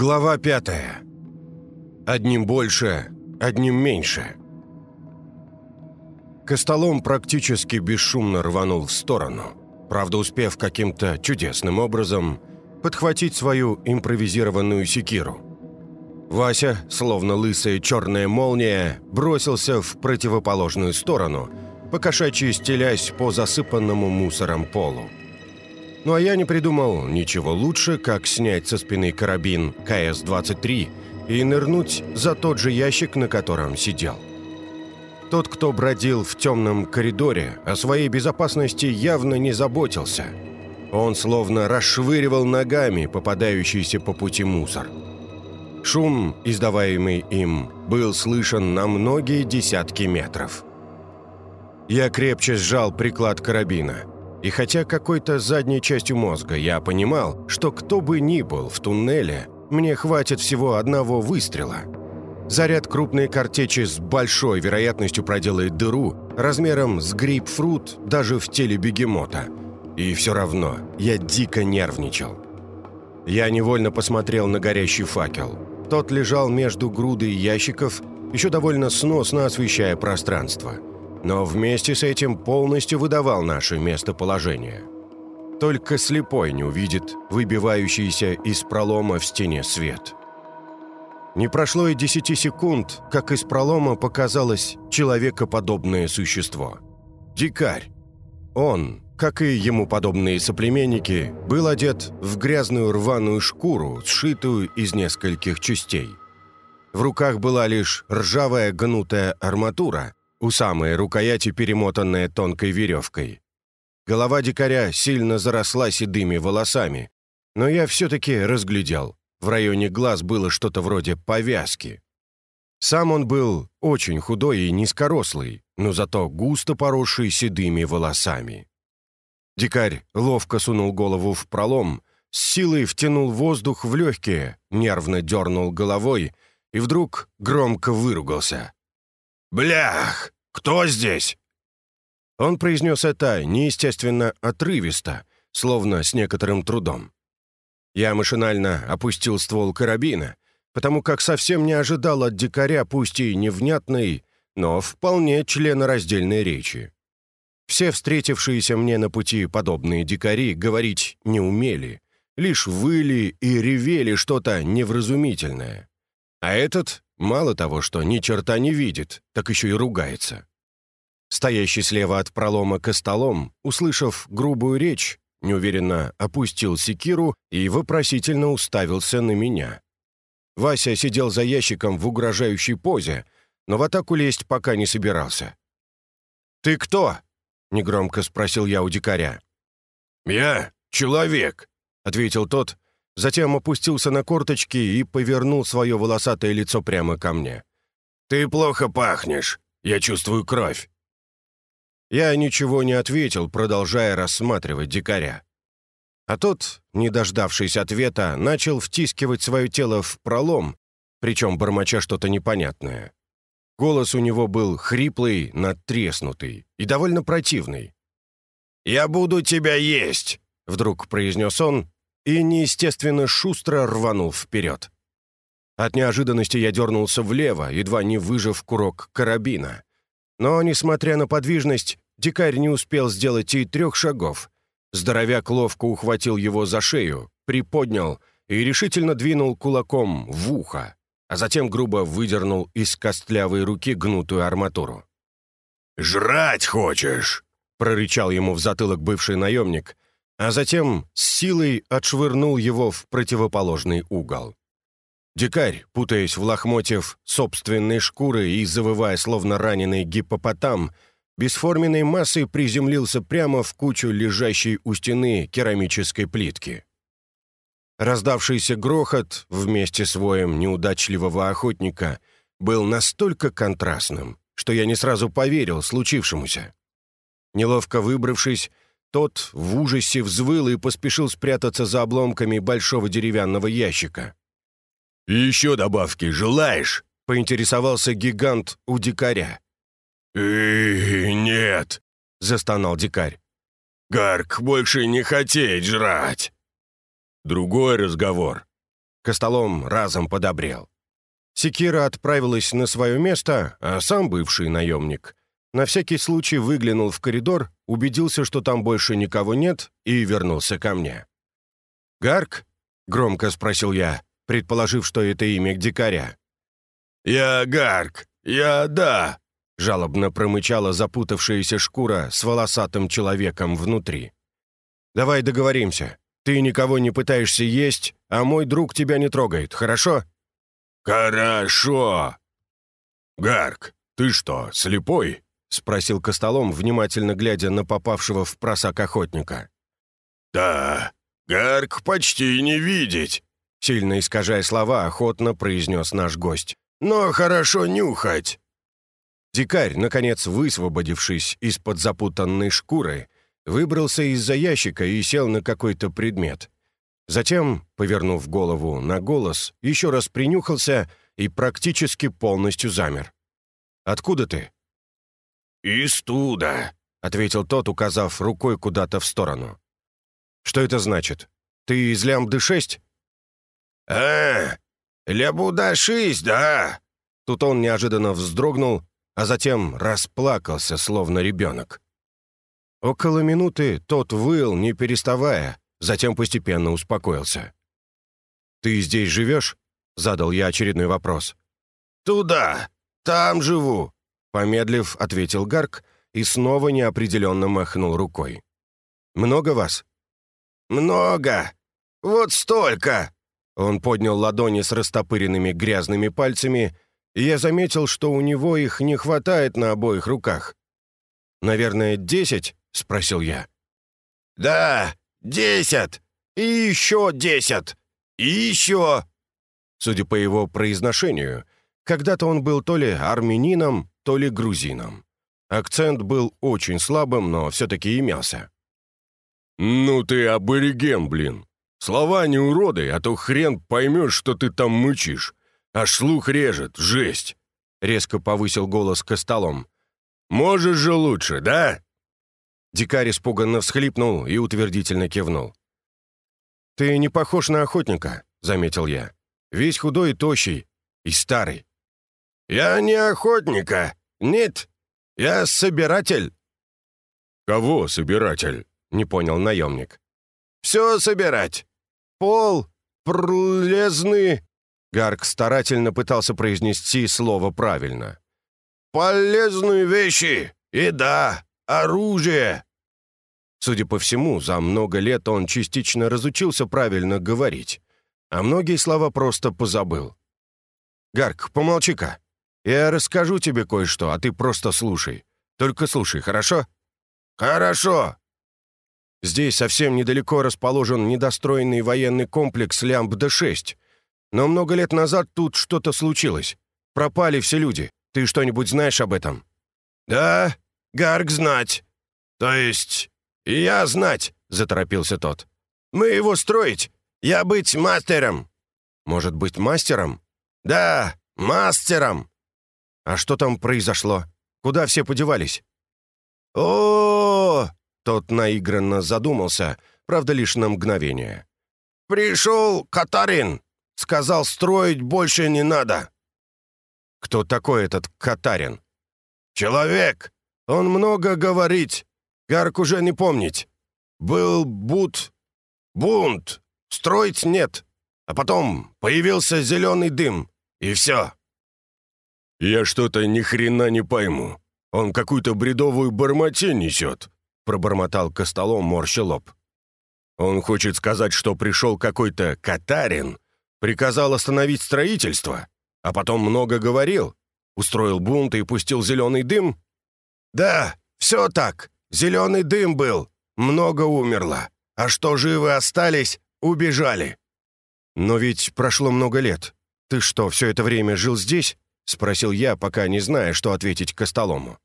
Глава пятая. Одним больше, одним меньше. Костолом практически бесшумно рванул в сторону, правда успев каким-то чудесным образом подхватить свою импровизированную секиру. Вася, словно лысая черная молния, бросился в противоположную сторону, покошачьи стелясь по засыпанному мусором полу. Ну а я не придумал ничего лучше, как снять со спины карабин КС-23 и нырнуть за тот же ящик, на котором сидел. Тот, кто бродил в темном коридоре, о своей безопасности явно не заботился. Он словно расшвыривал ногами попадающийся по пути мусор. Шум, издаваемый им, был слышен на многие десятки метров. Я крепче сжал приклад карабина – и хотя какой-то задней частью мозга я понимал, что кто бы ни был в туннеле, мне хватит всего одного выстрела. Заряд крупной картечи с большой вероятностью проделает дыру размером с грейпфрут даже в теле бегемота. И все равно я дико нервничал. Я невольно посмотрел на горящий факел. Тот лежал между грудой ящиков, еще довольно сносно освещая пространство – но вместе с этим полностью выдавал наше местоположение. Только слепой не увидит выбивающийся из пролома в стене свет. Не прошло и десяти секунд, как из пролома показалось человекоподобное существо. Дикарь. Он, как и ему подобные соплеменники, был одет в грязную рваную шкуру, сшитую из нескольких частей. В руках была лишь ржавая гнутая арматура, у самой рукояти перемотанная тонкой веревкой. Голова дикаря сильно заросла седыми волосами, но я все-таки разглядел. В районе глаз было что-то вроде повязки. Сам он был очень худой и низкорослый, но зато густо поросший седыми волосами. Дикарь ловко сунул голову в пролом, с силой втянул воздух в легкие, нервно дернул головой и вдруг громко выругался. «Блях! Кто здесь?» Он произнес это неестественно отрывисто, словно с некоторым трудом. Я машинально опустил ствол карабина, потому как совсем не ожидал от дикаря, пусть и невнятной, но вполне членораздельной речи. Все встретившиеся мне на пути подобные дикари говорить не умели, лишь выли и ревели что-то невразумительное. А этот Мало того, что ни черта не видит, так еще и ругается. Стоящий слева от пролома костолом, услышав грубую речь, неуверенно опустил секиру и вопросительно уставился на меня. Вася сидел за ящиком в угрожающей позе, но в атаку лезть пока не собирался. «Ты кто?» — негромко спросил я у дикаря. «Я человек», — ответил тот, Затем опустился на корточки и повернул свое волосатое лицо прямо ко мне. «Ты плохо пахнешь. Я чувствую кровь». Я ничего не ответил, продолжая рассматривать дикаря. А тот, не дождавшись ответа, начал втискивать свое тело в пролом, причем бормоча что-то непонятное. Голос у него был хриплый, надтреснутый и довольно противный. «Я буду тебя есть!» — вдруг произнес он и неестественно шустро рванул вперед. От неожиданности я дернулся влево, едва не выжив курок карабина. Но, несмотря на подвижность, дикарь не успел сделать и трех шагов. Здоровяк ловко ухватил его за шею, приподнял и решительно двинул кулаком в ухо, а затем грубо выдернул из костлявой руки гнутую арматуру. «Жрать хочешь?» — прорычал ему в затылок бывший наемник — а затем с силой отшвырнул его в противоположный угол. Дикарь, путаясь в лохмотьев собственной шкуры и завывая словно раненый гиппопотам, бесформенной массой приземлился прямо в кучу лежащей у стены керамической плитки. Раздавшийся грохот вместе с воем неудачливого охотника был настолько контрастным, что я не сразу поверил случившемуся. Неловко выбравшись, тот в ужасе взвыл и поспешил спрятаться за обломками большого деревянного ящика. «Еще добавки желаешь?» — поинтересовался гигант у дикаря. «Э, нет», — застонал дикарь. «Гарк больше не хотеть жрать». «Другой разговор. Костолом разом подобрел. Секира отправилась на свое место, а сам бывший наемник на всякий случай выглянул в коридор, убедился, что там больше никого нет, и вернулся ко мне. «Гарк?» — громко спросил я, предположив, что это имя дикаря. «Я Гарк! Я да!» — жалобно промычала запутавшаяся шкура с волосатым человеком внутри. «Давай договоримся. Ты никого не пытаешься есть, а мой друг тебя не трогает, хорошо?» «Хорошо!» «Гарк, ты что, слепой?» — спросил Костолом, внимательно глядя на попавшего в просак охотника. «Да, Гарк почти не видеть», — сильно искажая слова, охотно произнес наш гость. «Но хорошо нюхать». Дикарь, наконец высвободившись из-под запутанной шкуры, выбрался из-за ящика и сел на какой-то предмет. Затем, повернув голову на голос, еще раз принюхался и практически полностью замер. «Откуда ты?» «Из туда», — ответил тот, указав рукой куда-то в сторону. «Что это значит? Ты из Лямбды-6?» «А, Лябуда-6, да!» Тут он неожиданно вздрогнул, а затем расплакался, словно ребенок. Около минуты тот выл, не переставая, затем постепенно успокоился. «Ты здесь живешь?» — задал я очередной вопрос. «Туда! Там живу!» Помедлив, ответил Гарк и снова неопределенно махнул рукой. «Много вас?» «Много! Вот столько!» Он поднял ладони с растопыренными грязными пальцами, и я заметил, что у него их не хватает на обоих руках. «Наверное, десять?» — спросил я. «Да, десять! И еще десять! И еще!» Судя по его произношению, когда-то он был то ли армянином, то ли грузином. Акцент был очень слабым, но все-таки имелся. «Ну ты абориген, блин! Слова не уроды, а то хрен поймешь, что ты там мычишь. Аж слух режет, жесть!» Резко повысил голос Костолом. «Можешь же лучше, да?» Дикарь испуганно всхлипнул и утвердительно кивнул. «Ты не похож на охотника», — заметил я. «Весь худой и тощий, и старый». «Я не охотника. Нет, я собиратель». «Кого собиратель?» — не понял наемник. «Все собирать. Пол, пролезны...» Гарк старательно пытался произнести слово правильно. «Полезные вещи. И да, оружие». Судя по всему, за много лет он частично разучился правильно говорить, а многие слова просто позабыл. «Гарк, помолчи-ка. Я расскажу тебе кое-что, а ты просто слушай. Только слушай, хорошо?» «Хорошо!» Здесь совсем недалеко расположен недостроенный военный комплекс Лямбда-6. Но много лет назад тут что-то случилось. Пропали все люди. Ты что-нибудь знаешь об этом?» «Да, Гарк знать. То есть, я знать», — заторопился тот. «Мы его строить. Я быть мастером». «Может быть, мастером?» «Да, мастером». «А что там произошло? Куда все подевались?» О, Тот наигранно задумался, правда, лишь на мгновение. «Пришел Катарин. Сказал, строить больше не надо». «Кто такой этот Катарин?» «Человек. Он много говорит. Гарк уже не помнить. Был бут... бунт. Строить нет. А потом появился зеленый дым. И все. «Я что-то ни хрена не пойму. Он какую-то бредовую бормотень несет», — пробормотал Костолом морща лоб. «Он хочет сказать, что пришел какой-то Катарин, приказал остановить строительство, а потом много говорил, устроил бунт и пустил зеленый дым?» «Да, все так. Зеленый дым был. Много умерло. А что живы остались, убежали». «Но ведь прошло много лет. Ты что, все это время жил здесь?» — спросил я, пока не зная, что ответить Костолому.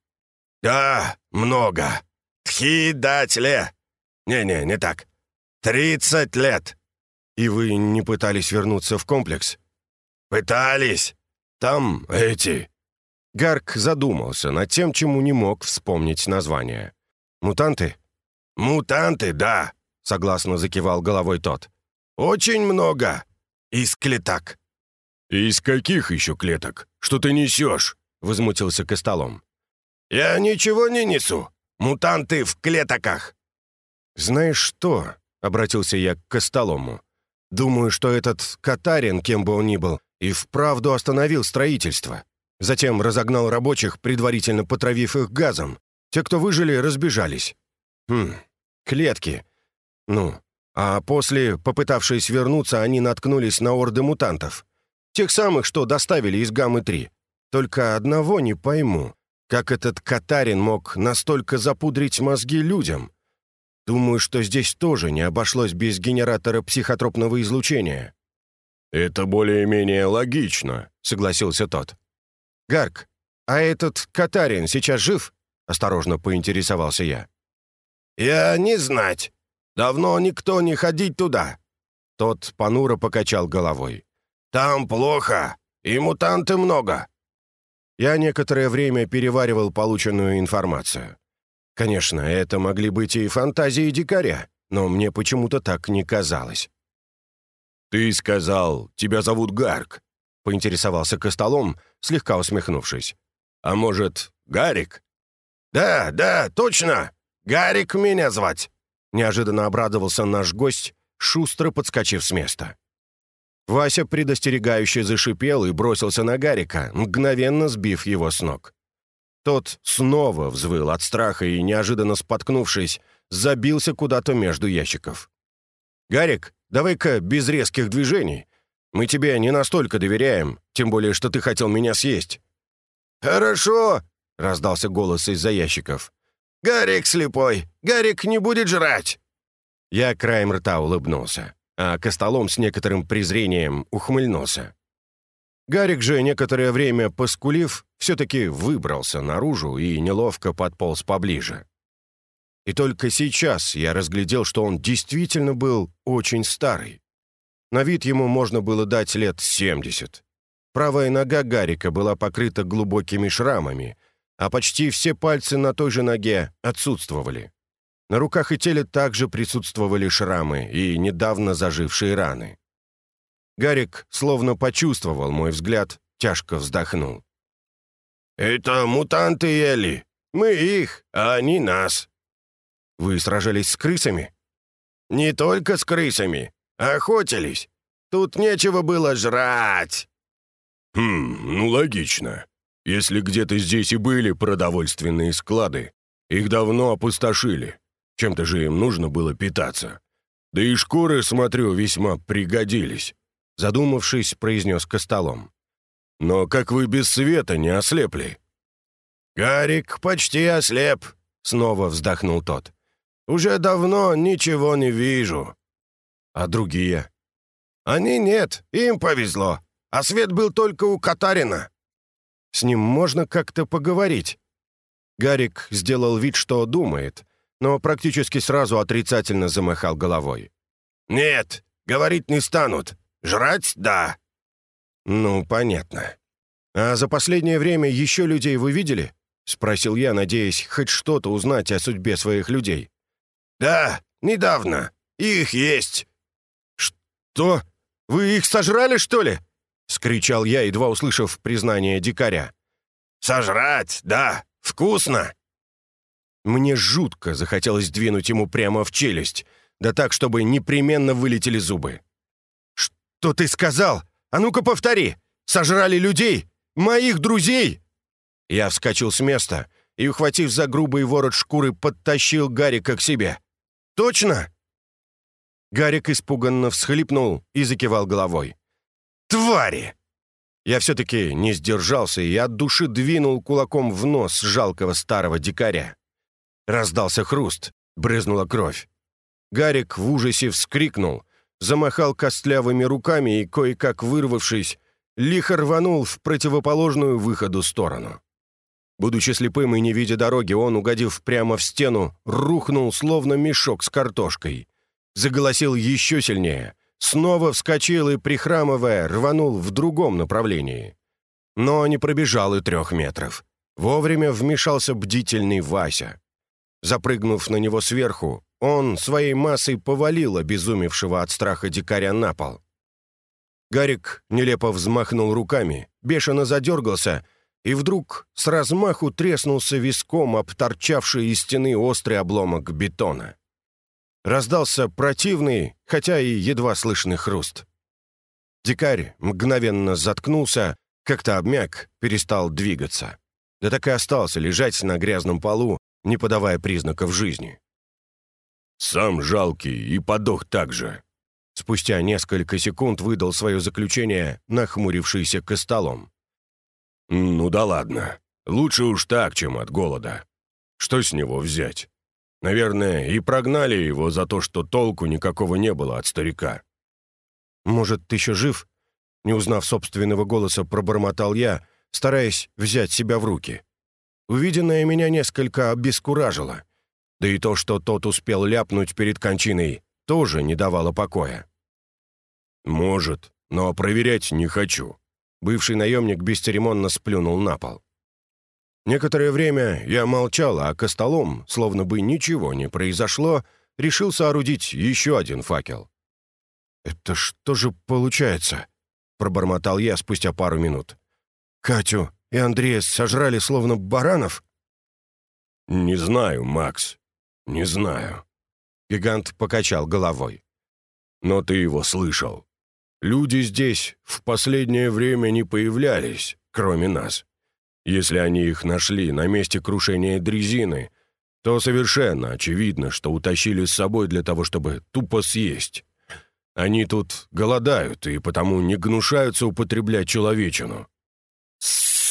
«Да, много. Тхи дать. Не-не, не так. Тридцать лет». «И вы не пытались вернуться в комплекс?» «Пытались. Там эти...» Гарк задумался над тем, чему не мог вспомнить название. «Мутанты?» «Мутанты, да», — согласно закивал головой тот. «Очень много. из клеток». «Из каких еще клеток? Что ты несешь?» — возмутился Костолом. «Я ничего не несу. Мутанты в клетоках». «Знаешь что?» — обратился я к Костолому. «Думаю, что этот Катарин, кем бы он ни был, и вправду остановил строительство. Затем разогнал рабочих, предварительно потравив их газом. Те, кто выжили, разбежались. Хм, клетки. Ну, а после, попытавшись вернуться, они наткнулись на орды мутантов. Тех самых, что доставили из Гаммы-3. Только одного не пойму. Как этот Катарин мог настолько запудрить мозги людям? Думаю, что здесь тоже не обошлось без генератора психотропного излучения. «Это более-менее логично», — согласился тот. «Гарк, а этот Катарин сейчас жив?» — осторожно поинтересовался я. «Я не знать. Давно никто не ходить туда». Тот понуро покачал головой. «Там плохо, и мутанты много». Я некоторое время переваривал полученную информацию. Конечно, это могли быть и фантазии дикаря, но мне почему-то так не казалось. «Ты сказал, тебя зовут Гарк», — поинтересовался Костолом, слегка усмехнувшись. «А может, Гарик?» «Да, да, точно! Гарик меня звать!» Неожиданно обрадовался наш гость, шустро подскочив с места. Вася предостерегающе зашипел и бросился на Гарика, мгновенно сбив его с ног. Тот снова взвыл от страха и, неожиданно споткнувшись, забился куда-то между ящиков. «Гарик, давай-ка без резких движений. Мы тебе не настолько доверяем, тем более, что ты хотел меня съесть». «Хорошо!» — раздался голос из-за ящиков. «Гарик слепой! Гарик не будет жрать!» Я краем рта улыбнулся, а Костолом с некоторым презрением ухмыльнулся. Гарик же, некоторое время поскулив, все-таки выбрался наружу и неловко подполз поближе. И только сейчас я разглядел, что он действительно был очень старый. На вид ему можно было дать лет 70. Правая нога Гарика была покрыта глубокими шрамами, а почти все пальцы на той же ноге отсутствовали. На руках и теле также присутствовали шрамы и недавно зажившие раны. Гарик словно почувствовал мой взгляд, тяжко вздохнул. «Это мутанты, Элли. Мы их, а они нас. Вы сражались с крысами?» «Не только с крысами. Охотились. Тут нечего было жрать». «Хм, ну логично. Если где-то здесь и были продовольственные склады, их давно опустошили. Чем-то же им нужно было питаться. Да и шкуры, смотрю, весьма пригодились», — задумавшись, произнес Костолом. «Но как вы без света не ослепли?» «Гарик почти ослеп», — снова вздохнул тот. Уже давно ничего не вижу». «А другие?» «Они нет, им повезло. А свет был только у Катарина». «С ним можно как-то поговорить». Гарик сделал вид, что думает, но практически сразу отрицательно замахал головой. «Нет, говорить не станут. Жрать — да». «Ну, понятно. А за последнее время еще людей вы видели?» — спросил я, надеясь хоть что-то узнать о судьбе своих людей. «Да, недавно. Их есть». «Что? Вы их сожрали, что ли?» — скричал я, едва услышав признание дикаря. «Сожрать, да. Вкусно». Мне жутко захотелось двинуть ему прямо в челюсть, да так, чтобы непременно вылетели зубы. «Что ты сказал? А ну-ка повтори! Сожрали людей? Моих друзей?» Я вскочил с места и, ухватив за грубый ворот шкуры, подтащил Гарика к себе. «Точно?» Гарик испуганно всхлипнул и закивал головой. «Твари!» Я все-таки не сдержался и от души двинул кулаком в нос жалкого старого дикаря. Раздался хруст, брызнула кровь. Гарик в ужасе вскрикнул, замахал костлявыми руками и, кое-как вырвавшись, лихо рванул в противоположную выходу сторону. Будучи слепым и не видя дороги, он, угодив прямо в стену, рухнул, словно мешок с картошкой. Заголосил еще сильнее, снова вскочил и, прихрамывая, рванул в другом направлении. Но не пробежал и трех метров. Вовремя вмешался бдительный Вася. Запрыгнув на него сверху, он своей массой повалил обезумевшего от страха дикаря на пол. Гарик нелепо взмахнул руками, бешено задергался и вдруг с размаху треснулся виском об торчавший из стены острый обломок бетона. Раздался противный, хотя и едва слышный хруст. Дикарь мгновенно заткнулся, как-то обмяк, перестал двигаться. Да так и остался лежать на грязном полу, не подавая признаков жизни. «Сам жалкий и подох так же», Спустя несколько секунд выдал свое заключение, нахмурившийся к столом. «Ну да ладно. Лучше уж так, чем от голода. Что с него взять? Наверное, и прогнали его за то, что толку никакого не было от старика». «Может, ты еще жив?» Не узнав собственного голоса, пробормотал я, стараясь взять себя в руки. Увиденное меня несколько обескуражило. Да и то, что тот успел ляпнуть перед кончиной, тоже не давало покоя. «Может, но проверять не хочу». Бывший наемник бесцеремонно сплюнул на пол. Некоторое время я молчал, а Костолом, словно бы ничего не произошло, решил соорудить еще один факел. «Это что же получается?» — пробормотал я спустя пару минут. «Катю и Андрея сожрали словно баранов?» «Не знаю, Макс, не знаю». Гигант покачал головой. «Но ты его слышал. Люди здесь в последнее время не появлялись, кроме нас. Если они их нашли на месте крушения дрезины, то совершенно очевидно, что утащили с собой для того, чтобы тупо съесть. Они тут голодают и потому не гнушаются употреблять человечину».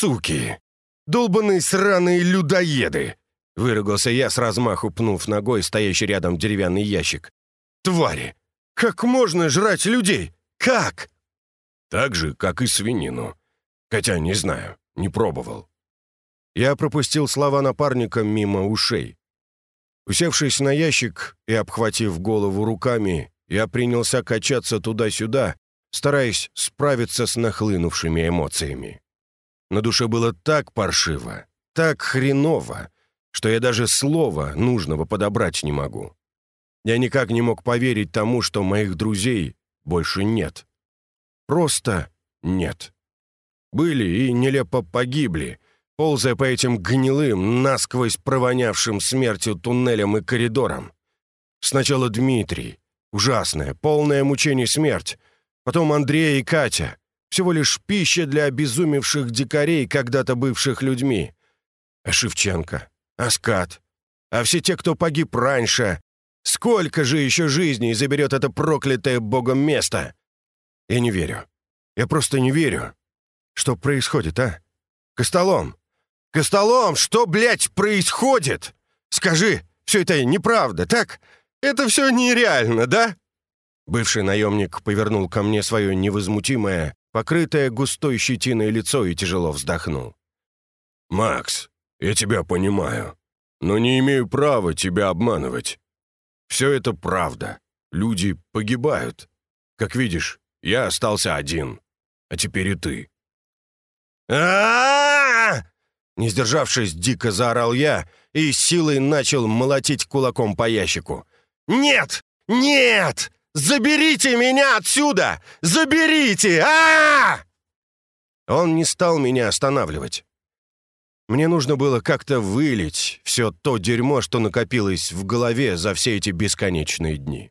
«Суки! Долбаные сраные людоеды!» Выругался я с размаху, пнув ногой стоящий рядом деревянный ящик. «Твари! Как можно жрать людей? Как?» «Так же, как и свинину. Хотя не знаю, не пробовал». Я пропустил слова напарника мимо ушей. Усевшись на ящик и обхватив голову руками, я принялся качаться туда-сюда, стараясь справиться с нахлынувшими эмоциями. На душе было так паршиво, так хреново, что я даже слова нужного подобрать не могу. Я никак не мог поверить тому, что моих друзей больше нет. Просто нет. Были и нелепо погибли, ползая по этим гнилым, насквозь провонявшим смертью туннелям и коридорам. Сначала Дмитрий. Ужасная, полная мучений смерть. Потом Андрей и Катя. Всего лишь пища для обезумевших дикарей, когда-то бывших людьми. А Шевченко? Аскат. А все те, кто погиб раньше. Сколько же еще жизней заберет это проклятое богом место? Я не верю. Я просто не верю. Что происходит, а? Костолом! Костолом, что, блядь, происходит? Скажи, все это неправда, так? Это все нереально, да?» Бывший наемник повернул ко мне свое невозмутимое, покрытое густой щетиной лицо и тяжело вздохнул. «Макс, я тебя понимаю, но не имею права тебя обманывать. Все это правда. Люди погибают. Как видишь, я остался один, а теперь и ты». Не сдержавшись, дико заорал я и силой начал молотить кулаком по ящику. «Нет! Нет! Заберите меня отсюда! Заберите! а Он не стал меня останавливать. Мне нужно было как-то вылить все то дерьмо, что накопилось в голове за все эти бесконечные дни.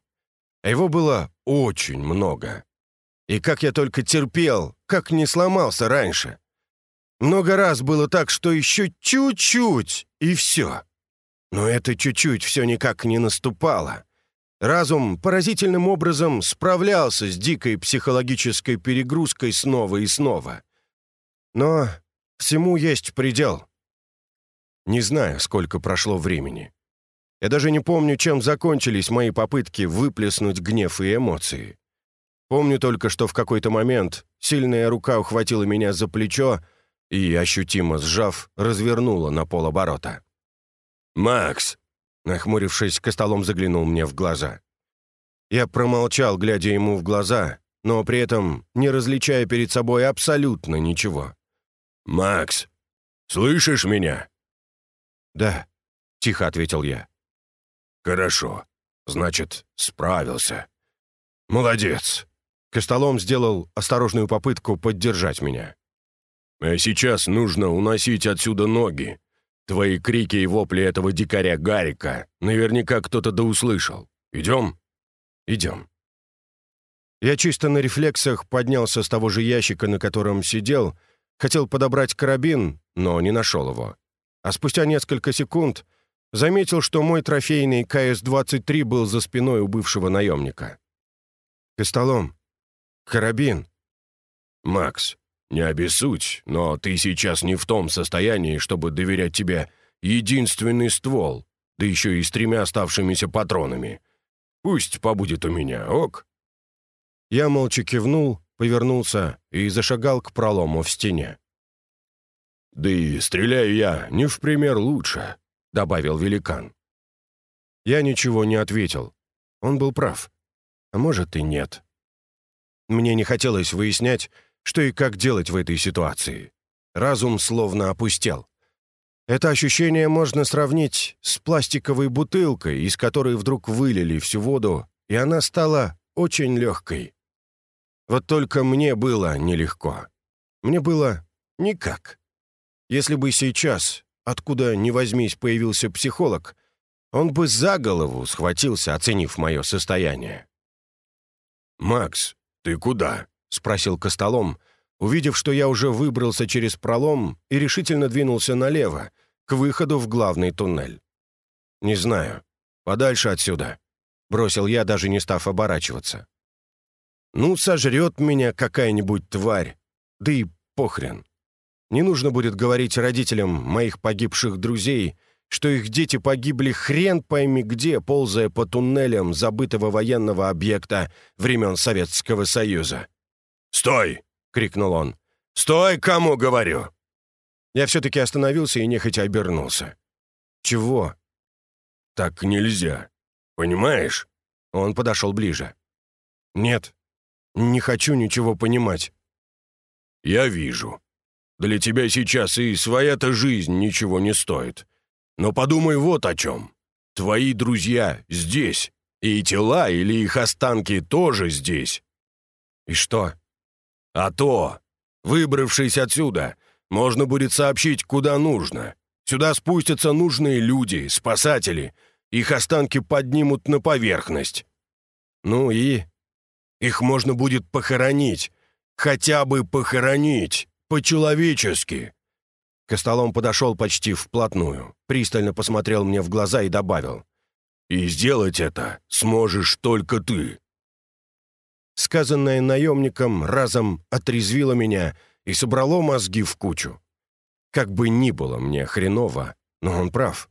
А его было очень много. И как я только терпел, как не сломался раньше. Много раз было так, что еще чуть-чуть, и все. Но это чуть-чуть все никак не наступало. Разум поразительным образом справлялся с дикой психологической перегрузкой снова и снова. Но всему есть предел. Не знаю, сколько прошло времени. Я даже не помню, чем закончились мои попытки выплеснуть гнев и эмоции. Помню только, что в какой-то момент сильная рука ухватила меня за плечо и, ощутимо сжав, развернула на полоборота. «Макс!» — нахмурившись, Костолом заглянул мне в глаза. Я промолчал, глядя ему в глаза, но при этом не различая перед собой абсолютно ничего. «Макс, слышишь меня?» «Да», — тихо ответил я. «Хорошо. Значит, справился. Молодец. Костолом сделал осторожную попытку поддержать меня. «А сейчас нужно уносить отсюда ноги. Твои крики и вопли этого дикаря Гарика наверняка кто-то да услышал. Идем?» «Идем». Я чисто на рефлексах поднялся с того же ящика, на котором сидел, хотел подобрать карабин, но не нашел его. А спустя несколько секунд заметил, что мой трофейный КС-23 был за спиной у бывшего наемника. «Костолом, карабин». «Макс, не обессудь, но ты сейчас не в том состоянии, чтобы доверять тебе единственный ствол, да еще и с тремя оставшимися патронами. Пусть побудет у меня, ок?» Я молча кивнул, повернулся и зашагал к пролому в стене. «Да и стреляю я не в пример лучше», — добавил великан. Я ничего не ответил. Он был прав. А может и нет. Мне не хотелось выяснять, что и как делать в этой ситуации. Разум словно опустел. Это ощущение можно сравнить с пластиковой бутылкой, из которой вдруг вылили всю воду, и она стала очень легкой. Вот только мне было нелегко. Мне было никак. Если бы сейчас, откуда ни возьмись, появился психолог, он бы за голову схватился, оценив мое состояние. «Макс, ты куда?» — спросил Костолом, увидев, что я уже выбрался через пролом и решительно двинулся налево, к выходу в главный туннель. «Не знаю. Подальше отсюда», — бросил я, даже не став оборачиваться. «Ну, сожрет меня какая-нибудь тварь. Да и похрен. Не нужно будет говорить родителям моих погибших друзей, что их дети погибли хрен пойми где, ползая по туннелям забытого военного объекта времен Советского Союза. «Стой!» — крикнул он. «Стой, кому говорю!» Я все-таки остановился и нехотя обернулся. «Чего?» «Так нельзя. Понимаешь?» Он подошел ближе. «Нет, не хочу ничего понимать». «Я вижу. Для тебя сейчас и своя-то жизнь ничего не стоит. Но подумай вот о чем. Твои друзья здесь, и тела или их останки тоже здесь. И что? А то, выбравшись отсюда, можно будет сообщить, куда нужно. Сюда спустятся нужные люди, спасатели. Их останки поднимут на поверхность. Ну и? Их можно будет похоронить. Хотя бы похоронить. По-человечески. Костолом подошел почти вплотную, пристально посмотрел мне в глаза и добавил. «И сделать это сможешь только ты». Сказанное наемником разом отрезвило меня и собрало мозги в кучу. Как бы ни было мне хреново, но он прав.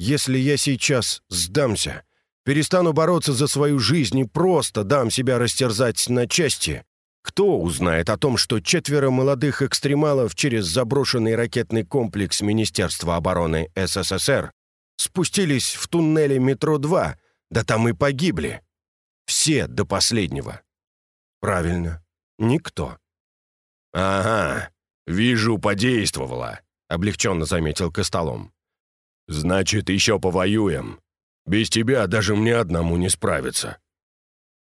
Если я сейчас сдамся, перестану бороться за свою жизнь и просто дам себя растерзать на части, кто узнает о том, что четверо молодых экстремалов через заброшенный ракетный комплекс Министерства обороны СССР спустились в туннеле метро-2, да там и погибли? Все до последнего. Правильно, никто. «Ага, вижу, подействовало», — облегченно заметил Костолом. «Значит, еще повоюем. Без тебя даже мне одному не справиться».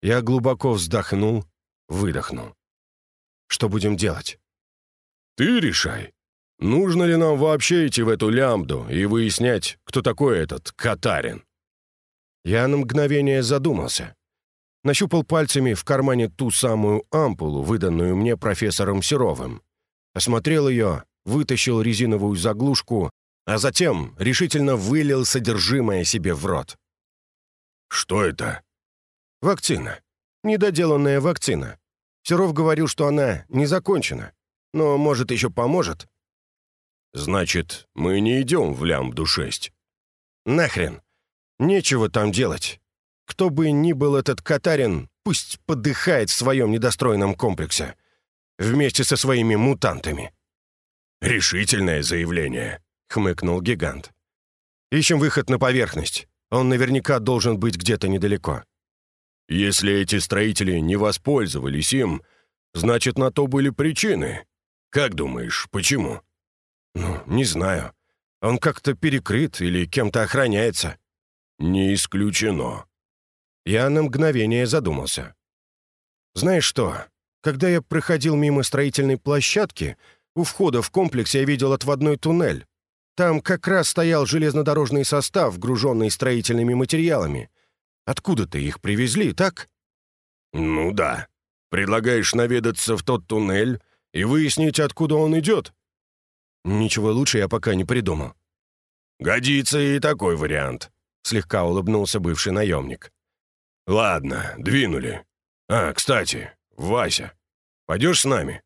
Я глубоко вздохнул выдохнул. «Что будем делать?» «Ты решай. Нужно ли нам вообще идти в эту лямбду и выяснять, кто такой этот Катарин?» Я на мгновение задумался. Нащупал пальцами в кармане ту самую ампулу, выданную мне профессором Серовым. Осмотрел ее, вытащил резиновую заглушку, а затем решительно вылил содержимое себе в рот. «Что это?» «Вакцина. Недоделанная вакцина. Серов говорил, что она не закончена, но, может, еще поможет». «Значит, мы не идем в лямбду-6?» «Нахрен! Нечего там делать. Кто бы ни был этот Катарин, пусть подыхает в своем недостроенном комплексе. Вместе со своими мутантами». «Решительное заявление», — хмыкнул гигант. «Ищем выход на поверхность. Он наверняка должен быть где-то недалеко. Если эти строители не воспользовались им, значит, на то были причины. Как думаешь, почему?» «Ну, не знаю. Он как-то перекрыт или кем-то охраняется». «Не исключено». Я на мгновение задумался. Знаешь что, когда я проходил мимо строительной площадки, у входа в комплекс я видел отводной туннель. Там как раз стоял железнодорожный состав, груженный строительными материалами. Откуда-то их привезли, так?» «Ну да. Предлагаешь наведаться в тот туннель и выяснить, откуда он идет?» «Ничего лучше я пока не придумал». «Годится и такой вариант», — слегка улыбнулся бывший наемник. «Ладно, двинули. А, кстати, Вася, пойдешь с нами?»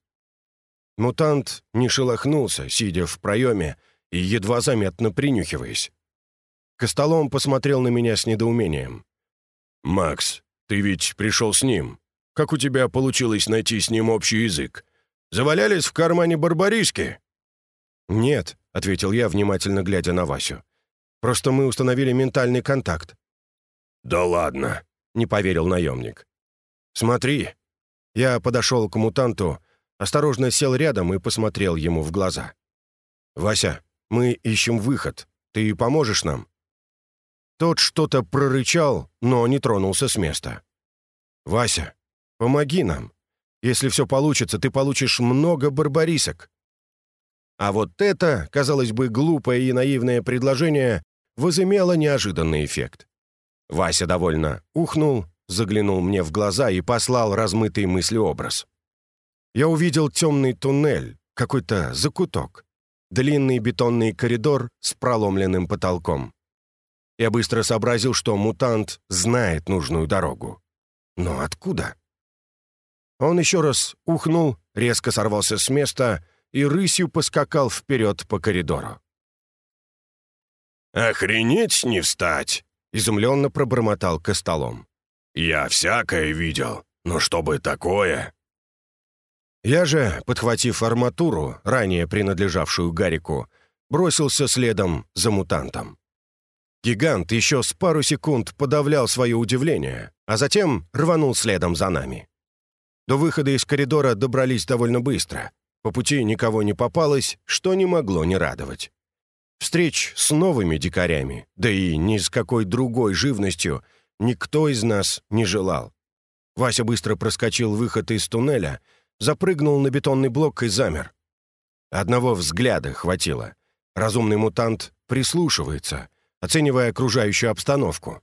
Мутант не шелохнулся, сидя в проеме и едва заметно принюхиваясь. Костолом посмотрел на меня с недоумением. «Макс, ты ведь пришел с ним. Как у тебя получилось найти с ним общий язык? Завалялись в кармане барбариски?» «Нет», — ответил я, внимательно глядя на Васю. «Просто мы установили ментальный контакт». «Да ладно», — не поверил наемник. «Смотри». Я подошел к мутанту, осторожно сел рядом и посмотрел ему в глаза. «Вася, мы ищем выход. Ты поможешь нам?» Тот что-то прорычал, но не тронулся с места. «Вася, помоги нам. Если все получится, ты получишь много барбарисок». А вот это, казалось бы, глупое и наивное предложение возымело неожиданный эффект. Вася довольно ухнул, заглянул мне в глаза и послал размытый мыслеобраз. Я увидел темный туннель, какой-то закуток, длинный бетонный коридор с проломленным потолком. Я быстро сообразил, что мутант знает нужную дорогу. Но откуда? Он еще раз ухнул, резко сорвался с места и рысью поскакал вперед по коридору. «Охренеть не встать!» — изумленно пробормотал Костолом. «Я всякое видел, но чтобы такое...» Я же, подхватив арматуру, ранее принадлежавшую Гарику, бросился следом за мутантом. Гигант еще с пару секунд подавлял свое удивление, а затем рванул следом за нами. До выхода из коридора добрались довольно быстро. По пути никого не попалось, что не могло не радовать. Встреч с новыми дикарями, да и ни с какой другой живностью, никто из нас не желал. Вася быстро проскочил выход из туннеля, запрыгнул на бетонный блок и замер. Одного взгляда хватило. Разумный мутант прислушивается, оценивая окружающую обстановку.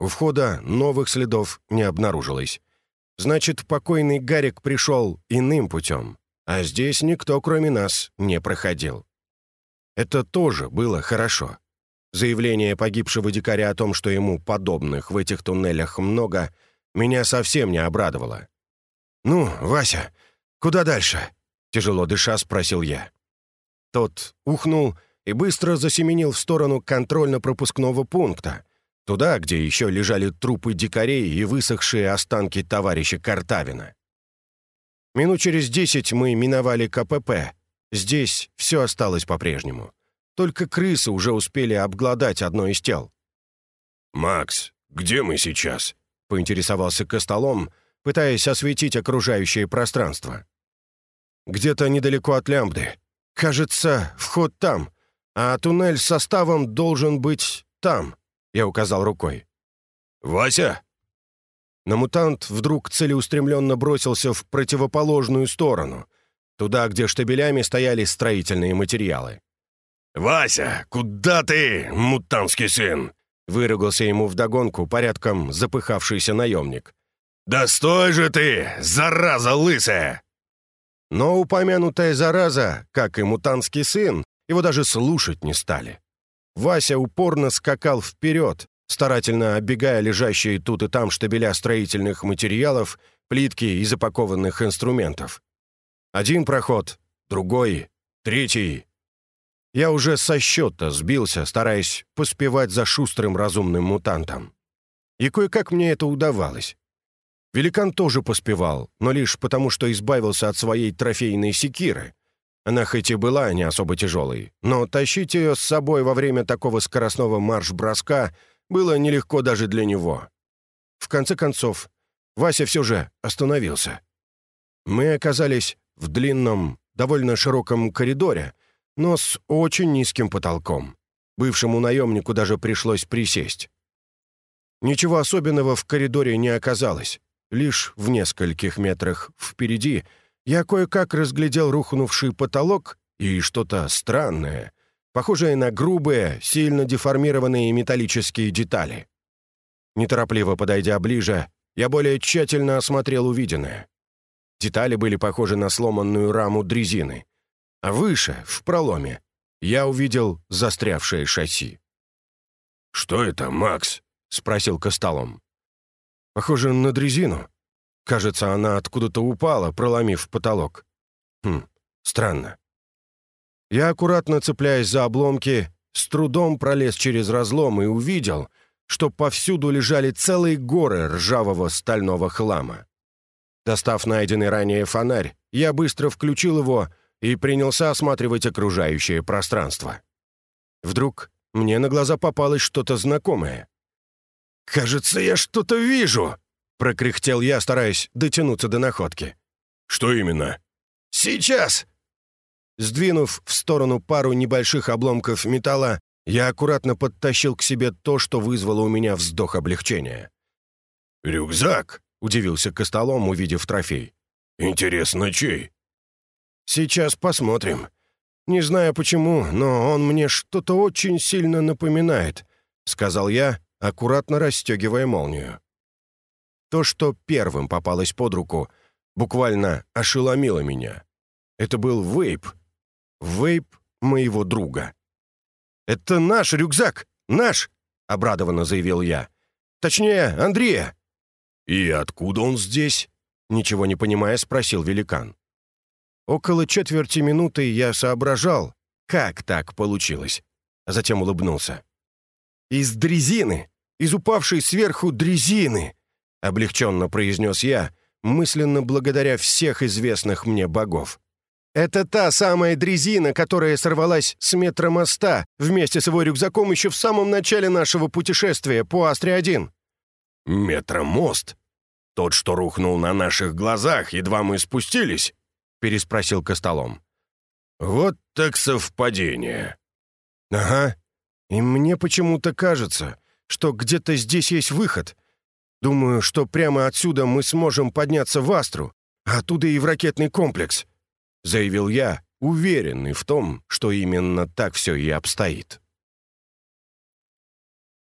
У входа новых следов не обнаружилось. Значит, покойный Гарик пришел иным путем, а здесь никто, кроме нас, не проходил. Это тоже было хорошо. Заявление погибшего дикаря о том, что ему подобных в этих туннелях много, меня совсем не обрадовало. «Ну, Вася, куда дальше?» — тяжело дыша спросил я. Тот ухнул и быстро засеменил в сторону контрольно-пропускного пункта, туда, где еще лежали трупы дикарей и высохшие останки товарища Картавина. Минут через десять мы миновали КПП. Здесь все осталось по-прежнему. Только крысы уже успели обглодать одно из тел. «Макс, где мы сейчас?» — поинтересовался Костолом, пытаясь осветить окружающее пространство. «Где-то недалеко от Лямбды. Кажется, вход там а туннель с составом должен быть там», — я указал рукой. «Вася!» Но мутант вдруг целеустремленно бросился в противоположную сторону, туда, где штабелями стояли строительные материалы. «Вася, куда ты, мутантский сын?» — выругался ему вдогонку порядком запыхавшийся наемник. «Да стой же ты, зараза лысая!» Но упомянутая зараза, как и мутантский сын, его даже слушать не стали. Вася упорно скакал вперед, старательно оббегая лежащие тут и там штабеля строительных материалов, плитки и запакованных инструментов. Один проход, другой, третий. Я уже со счета сбился, стараясь поспевать за шустрым разумным мутантом. И кое-как мне это удавалось. Великан тоже поспевал, но лишь потому, что избавился от своей трофейной секиры, она хоть и была не особо тяжелой, но тащить ее с собой во время такого скоростного марш-броска было нелегко даже для него. В конце концов, Вася все же остановился. Мы оказались в длинном, довольно широком коридоре, но с очень низким потолком. Бывшему наемнику даже пришлось присесть. Ничего особенного в коридоре не оказалось. лишь в нескольких метрах впереди я кое-как разглядел рухнувший потолок и что-то странное, похожее на грубые, сильно деформированные металлические детали. Неторопливо подойдя ближе, я более тщательно осмотрел увиденное. Детали были похожи на сломанную раму дрезины, а выше, в проломе, я увидел застрявшее шасси. «Что это, Макс?» — спросил Костолом. «Похоже на дрезину. Кажется, она откуда-то упала, проломив потолок. Хм, странно. Я, аккуратно цепляясь за обломки, с трудом пролез через разлом и увидел, что повсюду лежали целые горы ржавого стального хлама. Достав найденный ранее фонарь, я быстро включил его и принялся осматривать окружающее пространство. Вдруг мне на глаза попалось что-то знакомое. «Кажется, я что-то вижу!» — прокряхтел я, стараясь дотянуться до находки. «Что именно?» «Сейчас!» Сдвинув в сторону пару небольших обломков металла, я аккуратно подтащил к себе то, что вызвало у меня вздох облегчения. «Рюкзак?» — удивился Костолом, увидев трофей. «Интересно, чей?» «Сейчас посмотрим. Не знаю почему, но он мне что-то очень сильно напоминает», — сказал я, аккуратно расстегивая молнию. То, что первым попалось под руку, буквально ошеломило меня. Это был вейп. Вейп моего друга. «Это наш рюкзак! Наш!» — обрадованно заявил я. «Точнее, Андрея!» «И откуда он здесь?» — ничего не понимая, спросил великан. Около четверти минуты я соображал, как так получилось, а затем улыбнулся. «Из дрезины! Из упавшей сверху дрезины!» облегченно произнес я, мысленно благодаря всех известных мне богов. «Это та самая дрезина, которая сорвалась с метра моста вместе с его рюкзаком еще в самом начале нашего путешествия по Астре-1». «Метромост? Тот, что рухнул на наших глазах, едва мы спустились?» — переспросил Костолом. «Вот так совпадение». «Ага. И мне почему-то кажется, что где-то здесь есть выход, Думаю, что прямо отсюда мы сможем подняться в Астру, а оттуда и в ракетный комплекс», — заявил я, уверенный в том, что именно так все и обстоит.